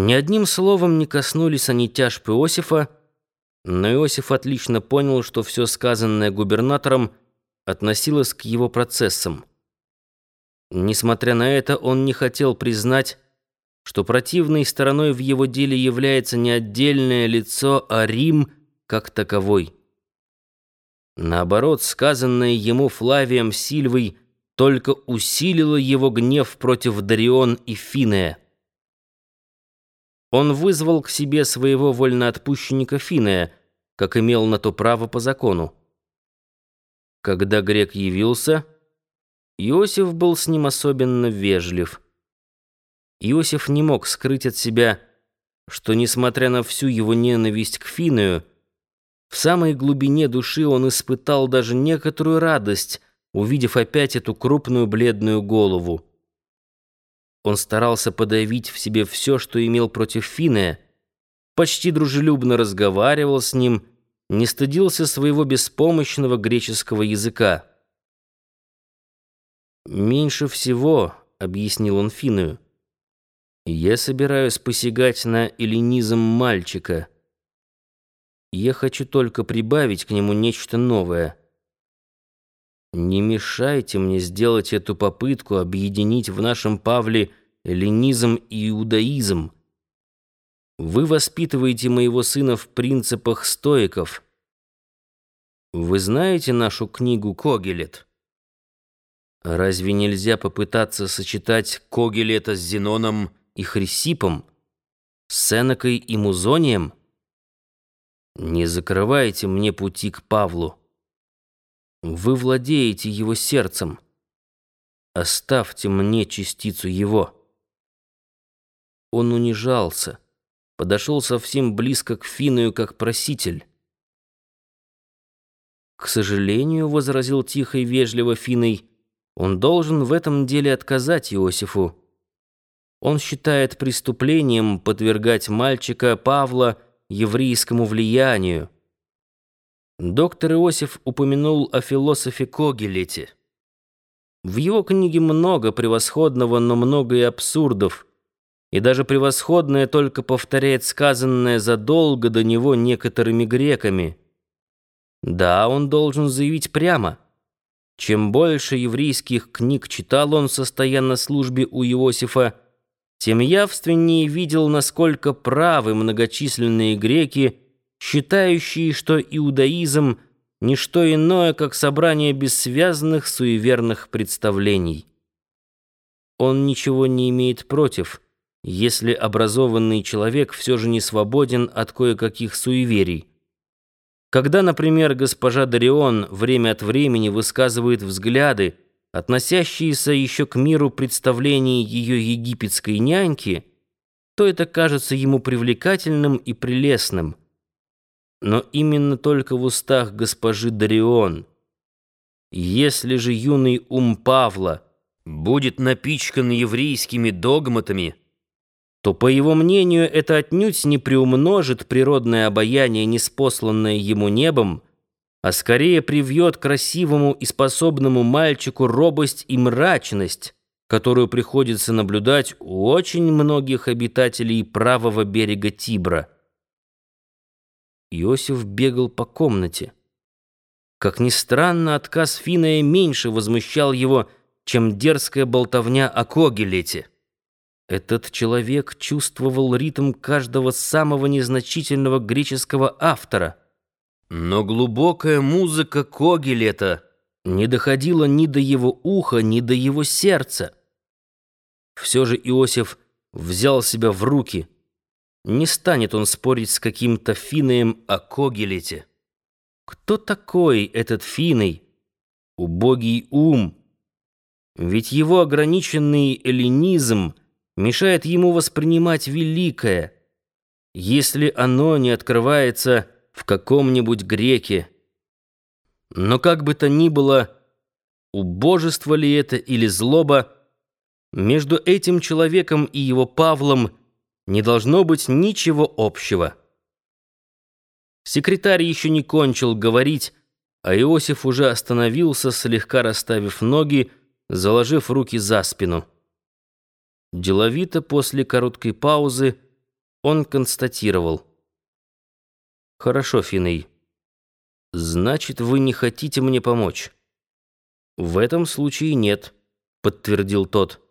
Ни одним словом не коснулись они тяжб Иосифа, но Иосиф отлично понял, что все сказанное губернатором относилось к его процессам. Несмотря на это, он не хотел признать, что противной стороной в его деле является не отдельное лицо, а Рим как таковой. Наоборот, сказанное ему Флавием Сильвой только усилило его гнев против Дарион и Финея. Он вызвал к себе своего вольноотпущенника Финея, как имел на то право по закону. Когда грек явился, Иосиф был с ним особенно вежлив. Иосиф не мог скрыть от себя, что, несмотря на всю его ненависть к Финею, в самой глубине души он испытал даже некоторую радость, увидев опять эту крупную бледную голову. Он старался подавить в себе все, что имел против Финея, почти дружелюбно разговаривал с ним, не стыдился своего беспомощного греческого языка. «Меньше всего», — объяснил он Финею, — «я собираюсь посягать на эллинизм мальчика. Я хочу только прибавить к нему нечто новое». Не мешайте мне сделать эту попытку объединить в нашем Павле эллинизм и иудаизм. Вы воспитываете моего сына в принципах стоиков. Вы знаете нашу книгу Когелет? Разве нельзя попытаться сочетать Когелета с Зеноном и Хрисипом, с Сенекой и Музонием? Не закрывайте мне пути к Павлу. Вы владеете его сердцем. Оставьте мне частицу его. Он унижался, подошел совсем близко к Финою, как проситель. «К сожалению», — возразил тихо и вежливо Финой, «он должен в этом деле отказать Иосифу. Он считает преступлением подвергать мальчика Павла еврейскому влиянию». Доктор Иосиф упомянул о философе Когелете. В его книге много превосходного, но много и абсурдов, и даже превосходное только повторяет сказанное задолго до него некоторыми греками. Да, он должен заявить прямо. Чем больше еврейских книг читал он, состоя на службе у Иосифа, тем явственнее видел, насколько правы многочисленные греки, считающие, что иудаизм — не что иное, как собрание бессвязных суеверных представлений. Он ничего не имеет против, если образованный человек все же не свободен от кое-каких суеверий. Когда, например, госпожа Дарион время от времени высказывает взгляды, относящиеся еще к миру представлений ее египетской няньки, то это кажется ему привлекательным и прелестным – но именно только в устах госпожи Дарион. Если же юный ум Павла будет напичкан еврейскими догматами, то, по его мнению, это отнюдь не приумножит природное обаяние, неспосланное ему небом, а скорее привьет красивому и способному мальчику робость и мрачность, которую приходится наблюдать у очень многих обитателей правого берега Тибра. Иосиф бегал по комнате. Как ни странно, отказ Финая меньше возмущал его, чем дерзкая болтовня о Когелете. Этот человек чувствовал ритм каждого самого незначительного греческого автора. Но глубокая музыка Когелета не доходила ни до его уха, ни до его сердца. Все же Иосиф взял себя в руки — не станет он спорить с каким-то Финеем о Когелете. Кто такой этот Финой? Убогий ум. Ведь его ограниченный эллинизм мешает ему воспринимать великое, если оно не открывается в каком-нибудь греке. Но как бы то ни было, убожество ли это или злоба, между этим человеком и его Павлом – не должно быть ничего общего. Секретарь еще не кончил говорить, а Иосиф уже остановился, слегка расставив ноги, заложив руки за спину. Деловито после короткой паузы Он констатировал. «Хорошо, Финей. Значит, вы не хотите мне помочь?» «В этом случае нет», — подтвердил тот.